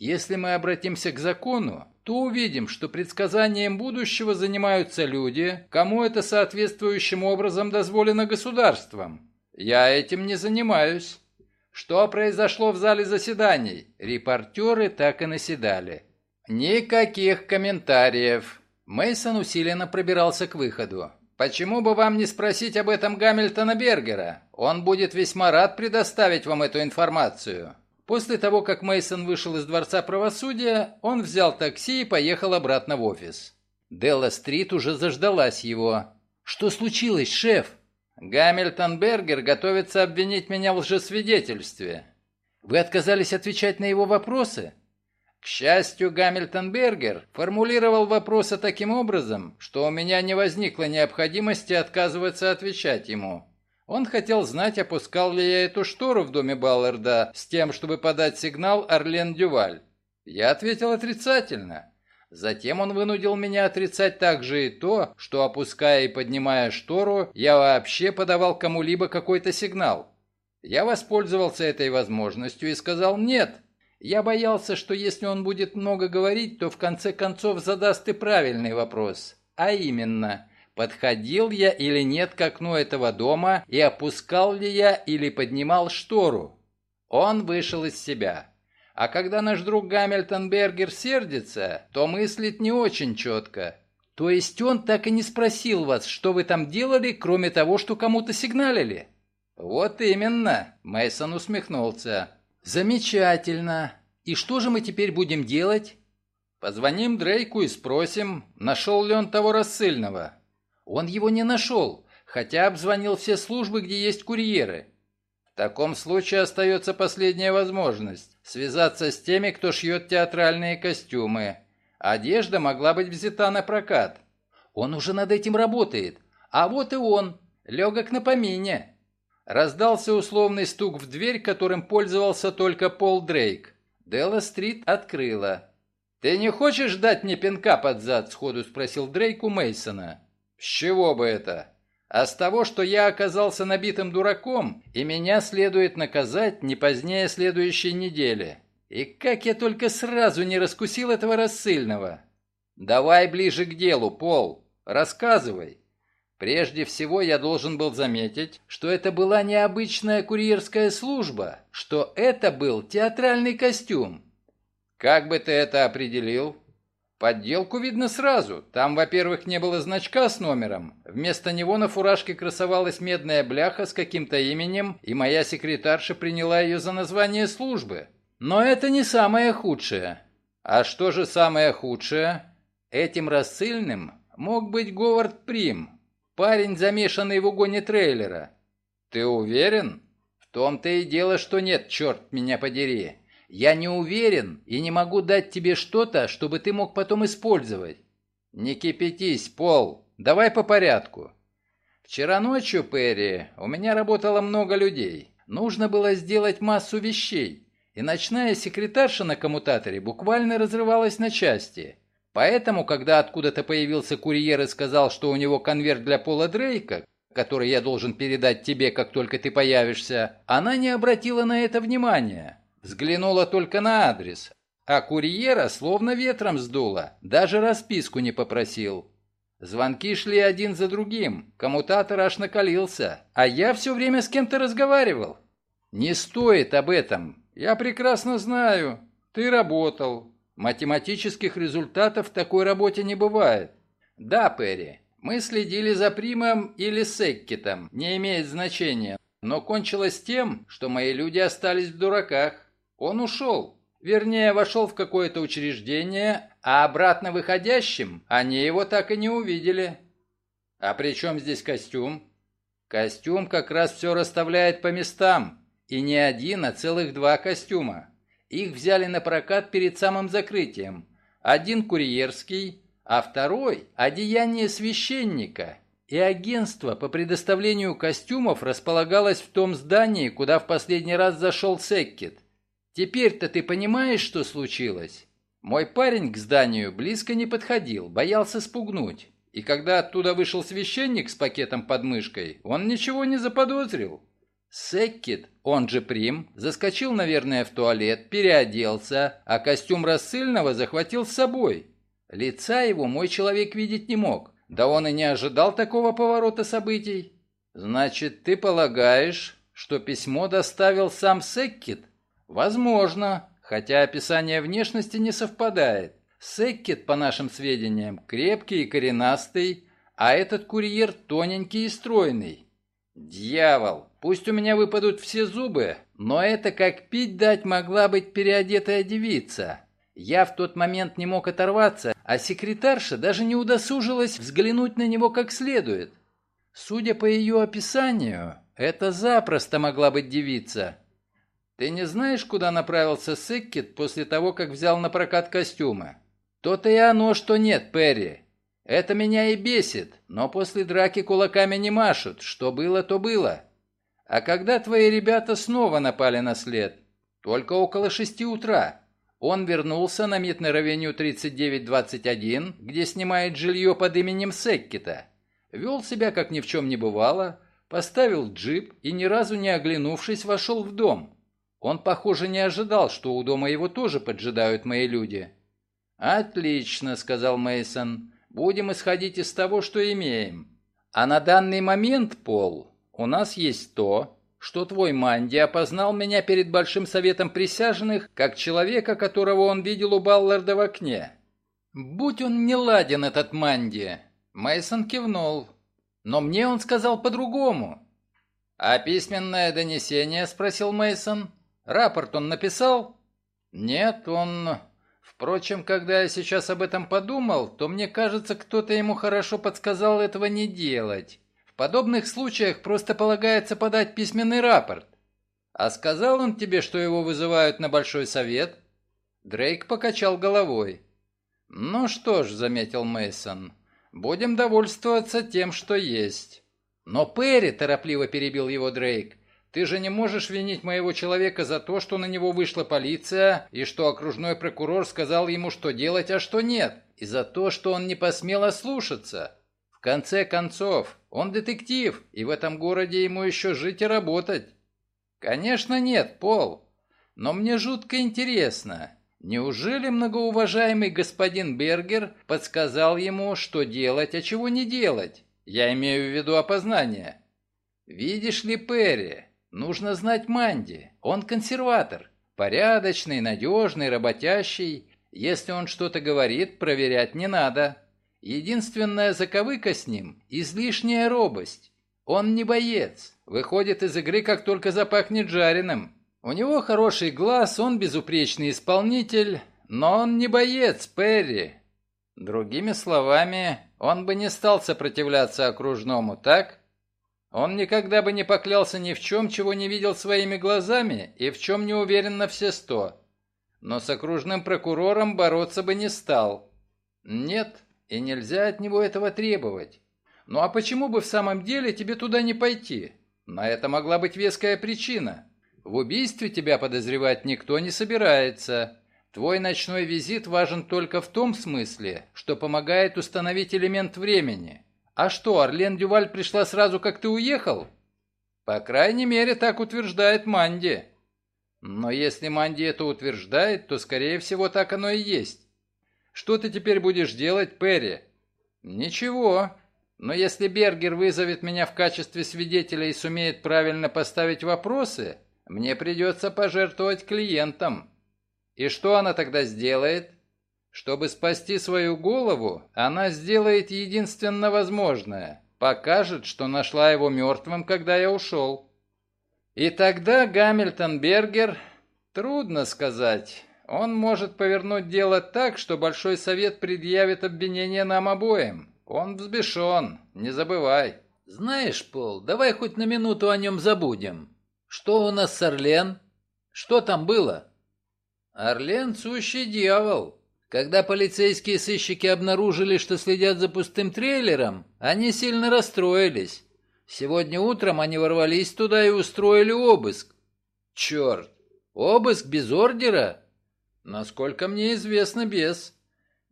Если мы обратимся к закону, то увидим, что предсказанием будущего занимаются люди, кому это соответствующим образом дозволено государством. Я этим не занимаюсь. Что произошло в зале заседаний? Репортеры так и наседали. Никаких комментариев. Мейсон усиленно пробирался к выходу. Почему бы вам не спросить об этом Гамильтона Бергера? Он будет весьма рад предоставить вам эту информацию. После того, как Мейсон вышел из Дворца правосудия, он взял такси и поехал обратно в офис. Делла-стрит уже заждалась его. «Что случилось, шеф?» «Гамильтон Бергер готовится обвинить меня в лжесвидетельстве». «Вы отказались отвечать на его вопросы?» К счастью, Гамильтон Бергер формулировал вопросы таким образом, что у меня не возникло необходимости отказываться отвечать ему. Он хотел знать, опускал ли я эту штору в доме Балларда с тем, чтобы подать сигнал Орлен Дюваль. Я ответил отрицательно. Затем он вынудил меня отрицать также и то, что, опуская и поднимая штору, я вообще подавал кому-либо какой-то сигнал. Я воспользовался этой возможностью и сказал «нет». Я боялся, что если он будет много говорить, то в конце концов задаст и правильный вопрос. А именно, подходил я или нет к окну этого дома и опускал ли я или поднимал штору. Он вышел из себя. А когда наш друг Гамильтон Бергер сердится, то мыслит не очень четко. То есть он так и не спросил вас, что вы там делали, кроме того, что кому-то сигналили? Вот именно, Мейсон усмехнулся. Замечательно. И что же мы теперь будем делать? Позвоним Дрейку и спросим, нашел ли он того рассыльного. Он его не нашел, хотя обзвонил все службы, где есть курьеры. В таком случае остается последняя возможность – связаться с теми, кто шьет театральные костюмы. Одежда могла быть взята на прокат. Он уже над этим работает. А вот и он, легок на помине. Раздался условный стук в дверь, которым пользовался только Пол Дрейк. Делла Стрит открыла. «Ты не хочешь дать мне пинка под зад?» – сходу спросил Дрейк у Мейсона. С чего бы это? А с того, что я оказался набитым дураком, и меня следует наказать не позднее следующей недели. И как я только сразу не раскусил этого рассыльного. Давай ближе к делу, Пол. Рассказывай. Прежде всего, я должен был заметить, что это была необычная курьерская служба, что это был театральный костюм. Как бы ты это определил? Подделку видно сразу. Там, во-первых, не было значка с номером. Вместо него на фуражке красовалась медная бляха с каким-то именем, и моя секретарша приняла ее за название службы. Но это не самое худшее. А что же самое худшее? Этим рассыльным мог быть Говард Прим, парень, замешанный в угоне трейлера. Ты уверен? В том-то и дело, что нет, черт меня подери. Я не уверен и не могу дать тебе что-то, чтобы ты мог потом использовать. Не кипятись, Пол. Давай по порядку. Вчера ночью, Перри, у меня работало много людей. Нужно было сделать массу вещей. И ночная секретарша на коммутаторе буквально разрывалась на части. Поэтому, когда откуда-то появился курьер и сказал, что у него конверт для Пола Дрейка, который я должен передать тебе, как только ты появишься, она не обратила на это внимания. Взглянула только на адрес, а курьера словно ветром сдуло, даже расписку не попросил. Звонки шли один за другим, коммутатор аж накалился, а я все время с кем-то разговаривал. Не стоит об этом, я прекрасно знаю, ты работал. Математических результатов в такой работе не бывает. Да, Перри, мы следили за Примом или Секкетом, не имеет значения, но кончилось тем, что мои люди остались в дураках. Он ушел. Вернее, вошел в какое-то учреждение, а обратно выходящим они его так и не увидели. А при чем здесь костюм? Костюм как раз все расставляет по местам. И не один, а целых два костюма. Их взяли на прокат перед самым закрытием. Один курьерский, а второй – одеяние священника. И агентство по предоставлению костюмов располагалось в том здании, куда в последний раз зашел Секкет – Теперь-то ты понимаешь, что случилось? Мой парень к зданию близко не подходил, боялся спугнуть. И когда оттуда вышел священник с пакетом под мышкой, он ничего не заподозрил. Секкит, он же Прим, заскочил, наверное, в туалет, переоделся, а костюм рассыльного захватил с собой. Лица его мой человек видеть не мог, да он и не ожидал такого поворота событий. Значит, ты полагаешь, что письмо доставил сам Секкит? Возможно, хотя описание внешности не совпадает. Секкет, по нашим сведениям, крепкий и коренастый, а этот курьер тоненький и стройный. Дьявол, пусть у меня выпадут все зубы, но это как пить дать могла быть переодетая девица. Я в тот момент не мог оторваться, а секретарша даже не удосужилась взглянуть на него как следует. Судя по ее описанию, это запросто могла быть девица. Ты не знаешь, куда направился Секкет после того, как взял на прокат костюмы? То-то и оно, что нет, Перри. Это меня и бесит, но после драки кулаками не машут. Что было, то было. А когда твои ребята снова напали на след? Только около шести утра. Он вернулся на Митнер-авеню 3921, где снимает жилье под именем Секкита. Вел себя, как ни в чем не бывало, поставил джип и, ни разу не оглянувшись, вошел в дом. Он, похоже, не ожидал, что у дома его тоже поджидают мои люди. «Отлично», — сказал Мейсон. «Будем исходить из того, что имеем. А на данный момент, Пол, у нас есть то, что твой Манди опознал меня перед Большим Советом Присяжных как человека, которого он видел у Балларда в окне. Будь он не ладен, этот Манди!» Мейсон кивнул. «Но мне он сказал по-другому». «А письменное донесение?» — спросил Мейсон. «Рапорт он написал?» «Нет, он Впрочем, когда я сейчас об этом подумал, то мне кажется, кто-то ему хорошо подсказал этого не делать. В подобных случаях просто полагается подать письменный рапорт. А сказал он тебе, что его вызывают на большой совет? Дрейк покачал головой. Ну что ж, заметил Мейсон, будем довольствоваться тем, что есть. Но Перри торопливо перебил его Дрейк. Ты же не можешь винить моего человека за то, что на него вышла полиция, и что окружной прокурор сказал ему, что делать, а что нет, и за то, что он не посмел ослушаться. В конце концов, он детектив, и в этом городе ему еще жить и работать. Конечно, нет, Пол. Но мне жутко интересно, неужели многоуважаемый господин Бергер подсказал ему, что делать, а чего не делать? Я имею в виду опознание. Видишь ли, Перри, Нужно знать Манди. Он консерватор. Порядочный, надежный, работящий. Если он что-то говорит, проверять не надо. Единственная заковыка с ним – излишняя робость. Он не боец. Выходит из игры, как только запахнет жареным. У него хороший глаз, он безупречный исполнитель, но он не боец, Перри. Другими словами, он бы не стал сопротивляться окружному, так? Он никогда бы не поклялся ни в чем, чего не видел своими глазами и в чем не уверен на все сто. Но с окружным прокурором бороться бы не стал. Нет, и нельзя от него этого требовать. Ну а почему бы в самом деле тебе туда не пойти? На это могла быть веская причина. В убийстве тебя подозревать никто не собирается. Твой ночной визит важен только в том смысле, что помогает установить элемент времени – «А что, Орлен Дюваль пришла сразу, как ты уехал?» «По крайней мере, так утверждает Манди». «Но если Манди это утверждает, то, скорее всего, так оно и есть. Что ты теперь будешь делать, Перри?» «Ничего. Но если Бергер вызовет меня в качестве свидетеля и сумеет правильно поставить вопросы, мне придется пожертвовать клиентам. И что она тогда сделает?» Чтобы спасти свою голову, она сделает единственно возможное. Покажет, что нашла его мертвым, когда я ушел. И тогда Гамильтон Бергер... Трудно сказать. Он может повернуть дело так, что Большой Совет предъявит обвинение нам обоим. Он взбешен, не забывай. Знаешь, Пол, давай хоть на минуту о нем забудем. Что у нас с Орлен? Что там было? Орлен сущий дьявол. Когда полицейские сыщики обнаружили, что следят за пустым трейлером, они сильно расстроились. Сегодня утром они ворвались туда и устроили обыск. Черт, обыск без ордера? Насколько мне известно, без.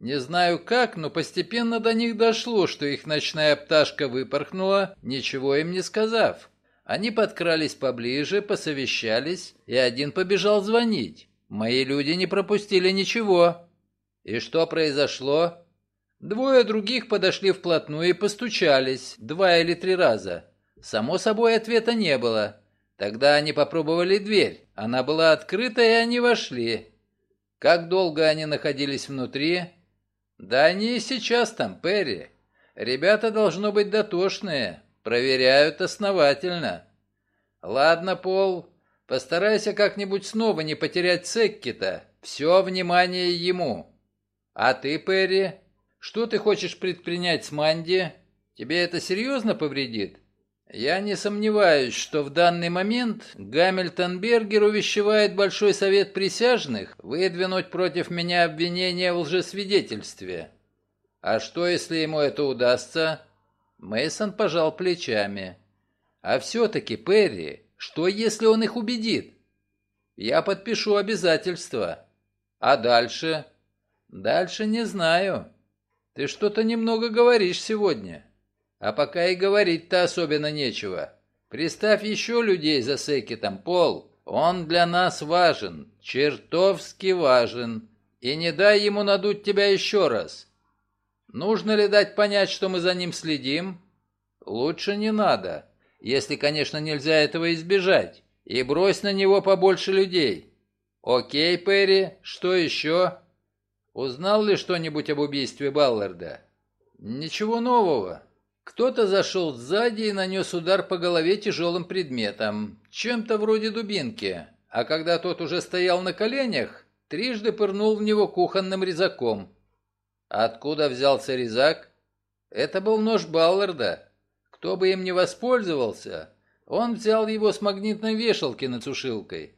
Не знаю как, но постепенно до них дошло, что их ночная пташка выпорхнула, ничего им не сказав. Они подкрались поближе, посовещались, и один побежал звонить. Мои люди не пропустили ничего. И что произошло? Двое других подошли вплотную и постучались, два или три раза. Само собой, ответа не было. Тогда они попробовали дверь. Она была открыта, и они вошли. Как долго они находились внутри? Да они и сейчас там, Перри. Ребята должно быть дотошные. Проверяют основательно. Ладно, Пол, постарайся как-нибудь снова не потерять Секкита. Все внимание ему. А ты, Перри, что ты хочешь предпринять с Манди? Тебе это серьезно повредит? Я не сомневаюсь, что в данный момент Гамильтон Бергер увещевает Большой Совет Присяжных выдвинуть против меня обвинение в лжесвидетельстве. А что, если ему это удастся? Мейсон пожал плечами. А все-таки, Перри, что если он их убедит? Я подпишу обязательства. А дальше? Дальше не знаю. Ты что-то немного говоришь сегодня. А пока и говорить-то особенно нечего. Приставь еще людей за Секетом, Пол. Он для нас важен, чертовски важен. И не дай ему надуть тебя еще раз. Нужно ли дать понять, что мы за ним следим? Лучше не надо, если, конечно, нельзя этого избежать. И брось на него побольше людей. Окей, Перри, что еще? Узнал ли что-нибудь об убийстве Балларда? Ничего нового. Кто-то зашел сзади и нанес удар по голове тяжелым предметом, чем-то вроде дубинки, а когда тот уже стоял на коленях, трижды пырнул в него кухонным резаком. Откуда взялся резак? Это был нож Балларда. Кто бы им не воспользовался, он взял его с магнитной вешалки над сушилкой.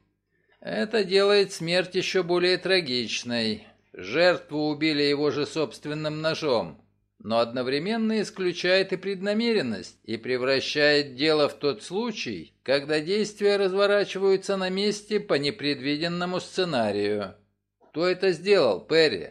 Это делает смерть еще более трагичной. Жертву убили его же собственным ножом, но одновременно исключает и преднамеренность и превращает дело в тот случай, когда действия разворачиваются на месте по непредвиденному сценарию. Кто это сделал, Перри?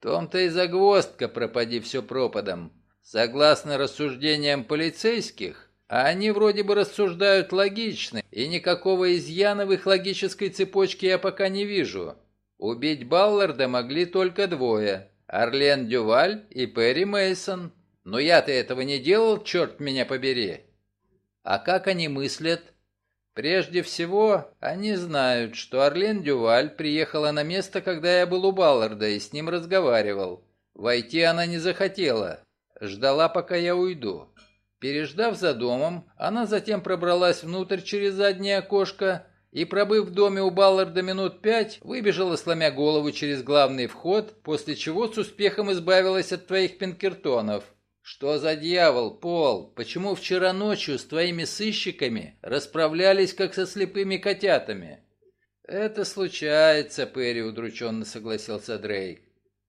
Том-то и загвоздка, пропади все пропадом. Согласно рассуждениям полицейских, а они вроде бы рассуждают логично, и никакого изъяна в их логической цепочке я пока не вижу. Убить Балларда могли только двое – Орлен Дюваль и Перри Мейсон. Но я-то этого не делал, черт меня побери. А как они мыслят? Прежде всего, они знают, что Орлен Дюваль приехала на место, когда я был у Балларда и с ним разговаривал. Войти она не захотела, ждала, пока я уйду. Переждав за домом, она затем пробралась внутрь через заднее окошко и, пробыв в доме у Балларда минут пять, выбежала, сломя голову через главный вход, после чего с успехом избавилась от твоих пинкертонов. Что за дьявол, Пол? Почему вчера ночью с твоими сыщиками расправлялись, как со слепыми котятами? Это случается, Перри удрученно согласился Дрейк.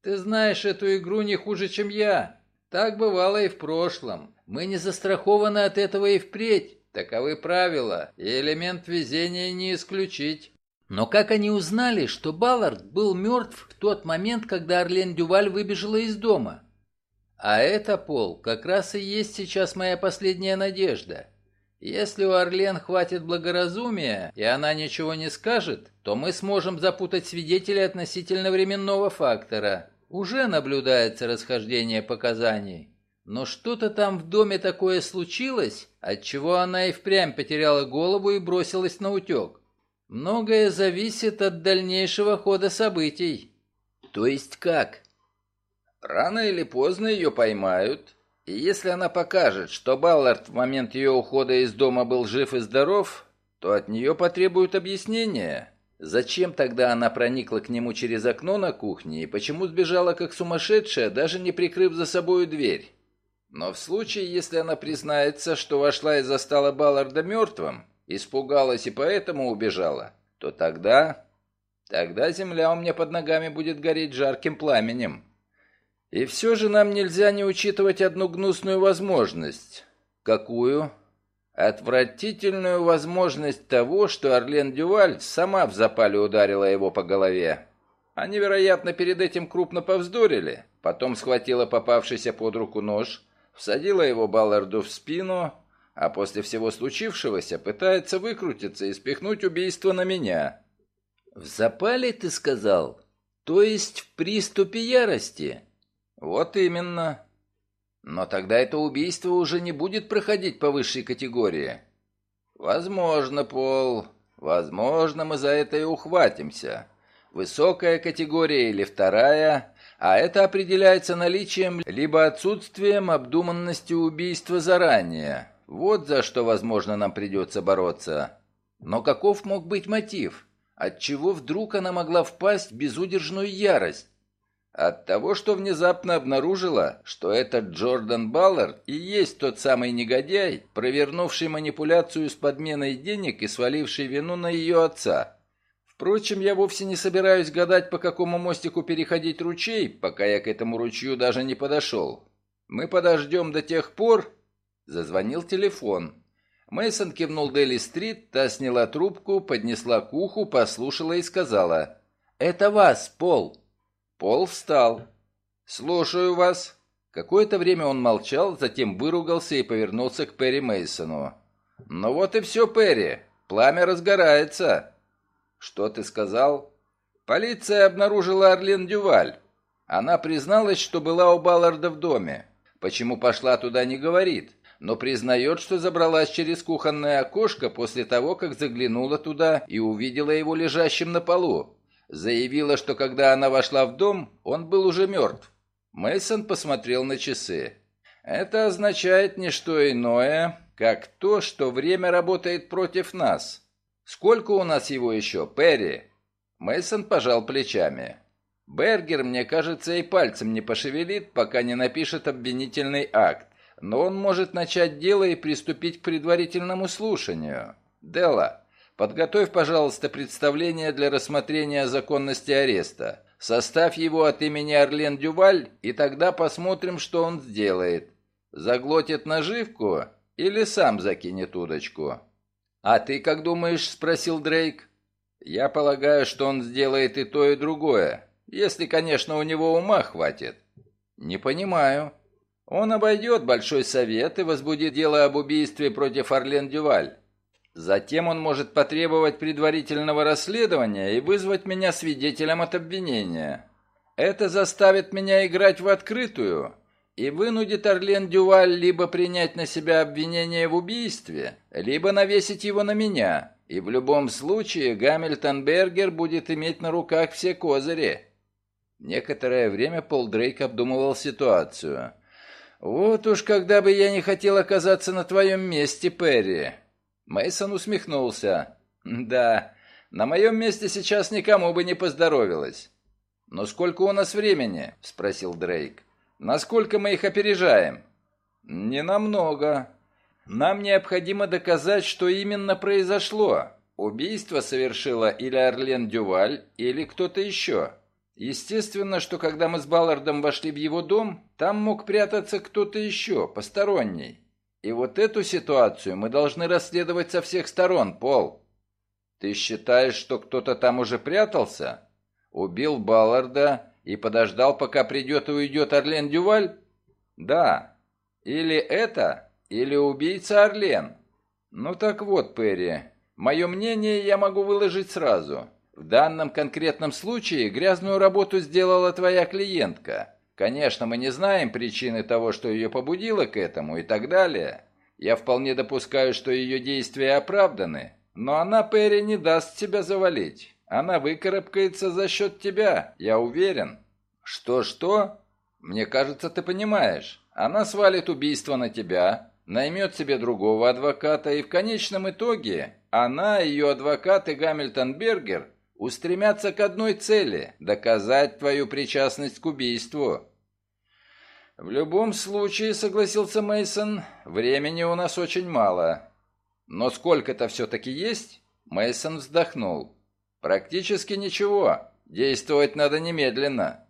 Ты знаешь эту игру не хуже, чем я. Так бывало и в прошлом. Мы не застрахованы от этого и впредь. Таковы правила, и элемент везения не исключить. Но как они узнали, что Баллард был мертв в тот момент, когда Орлен Дюваль выбежала из дома? А это, Пол, как раз и есть сейчас моя последняя надежда. Если у Орлен хватит благоразумия, и она ничего не скажет, то мы сможем запутать свидетелей относительно временного фактора. Уже наблюдается расхождение показаний. Но что-то там в доме такое случилось, отчего она и впрямь потеряла голову и бросилась на утек. Многое зависит от дальнейшего хода событий. То есть как? Рано или поздно ее поймают, и если она покажет, что Баллард в момент ее ухода из дома был жив и здоров, то от нее потребуют объяснения. Зачем тогда она проникла к нему через окно на кухне и почему сбежала как сумасшедшая, даже не прикрыв за собою дверь? Но в случае, если она признается, что вошла и застала Балларда мертвым, испугалась и поэтому убежала, то тогда... Тогда земля у меня под ногами будет гореть жарким пламенем. И все же нам нельзя не учитывать одну гнусную возможность. Какую? Отвратительную возможность того, что Орлен Дюваль сама в запале ударила его по голове. Они, вероятно, перед этим крупно повздорили, потом схватила попавшийся под руку нож, всадила его Балларду в спину, а после всего случившегося пытается выкрутиться и спихнуть убийство на меня. В запале, ты сказал? То есть в приступе ярости? Вот именно. Но тогда это убийство уже не будет проходить по высшей категории. Возможно, Пол, возможно, мы за это и ухватимся. Высокая категория или вторая, а это определяется наличием либо отсутствием обдуманности убийства заранее. Вот за что, возможно, нам придется бороться. Но каков мог быть мотив? Отчего вдруг она могла впасть в безудержную ярость? От того, что внезапно обнаружила, что этот Джордан Баллард и есть тот самый негодяй, провернувший манипуляцию с подменой денег и сваливший вину на ее отца. Впрочем, я вовсе не собираюсь гадать, по какому мостику переходить ручей, пока я к этому ручью даже не подошел. Мы подождем до тех пор, Зазвонил телефон. Мейсон кивнул Дели Стрит, та сняла трубку, поднесла к уху, послушала и сказала: "Это вас, Пол". Пол встал. "Слушаю вас". Какое-то время он молчал, затем выругался и повернулся к Перри Мейсону. "Ну вот и все, Перри. Пламя разгорается". "Что ты сказал?" "Полиция обнаружила Орлен Дюваль. Она призналась, что была у Балларда в доме. Почему пошла туда, не говорит но признает, что забралась через кухонное окошко после того, как заглянула туда и увидела его лежащим на полу. Заявила, что когда она вошла в дом, он был уже мертв. Мейсон посмотрел на часы. Это означает не что иное, как то, что время работает против нас. Сколько у нас его еще, Перри? Мейсон пожал плечами. Бергер, мне кажется, и пальцем не пошевелит, пока не напишет обвинительный акт но он может начать дело и приступить к предварительному слушанию. Делла, подготовь, пожалуйста, представление для рассмотрения законности ареста. Составь его от имени Орлен Дюваль, и тогда посмотрим, что он сделает. Заглотит наживку или сам закинет удочку? «А ты как думаешь?» – спросил Дрейк. «Я полагаю, что он сделает и то, и другое, если, конечно, у него ума хватит». «Не понимаю». Он обойдет Большой Совет и возбудит дело об убийстве против Орлен Дюваль. Затем он может потребовать предварительного расследования и вызвать меня свидетелем от обвинения. Это заставит меня играть в открытую и вынудит Орлен Дюваль либо принять на себя обвинение в убийстве, либо навесить его на меня. И в любом случае Гамильтон Бергер будет иметь на руках все козыри. Некоторое время Пол Дрейк обдумывал ситуацию. «Вот уж когда бы я не хотел оказаться на твоем месте, Перри!» Мейсон усмехнулся. «Да, на моем месте сейчас никому бы не поздоровилось». «Но сколько у нас времени?» — спросил Дрейк. «Насколько мы их опережаем?» «Не намного. Нам необходимо доказать, что именно произошло. Убийство совершила или Орлен Дюваль, или кто-то еще. Естественно, что когда мы с Баллардом вошли в его дом, там мог прятаться кто-то еще, посторонний. И вот эту ситуацию мы должны расследовать со всех сторон, Пол. Ты считаешь, что кто-то там уже прятался? Убил Балларда и подождал, пока придет и уйдет Орлен Дюваль? Да. Или это, или убийца Орлен. Ну так вот, Перри, мое мнение я могу выложить сразу. В данном конкретном случае грязную работу сделала твоя клиентка. Конечно, мы не знаем причины того, что ее побудило к этому и так далее. Я вполне допускаю, что ее действия оправданы, но она, Перри, не даст тебя завалить. Она выкарабкается за счет тебя, я уверен. Что-что? Мне кажется, ты понимаешь. Она свалит убийство на тебя, наймет себе другого адвоката, и в конечном итоге она, ее адвокат и Гамильтон Бергер устремятся к одной цели – доказать твою причастность к убийству. В любом случае, согласился Мейсон, времени у нас очень мало. Но сколько-то все-таки есть? Мейсон вздохнул. Практически ничего. Действовать надо немедленно.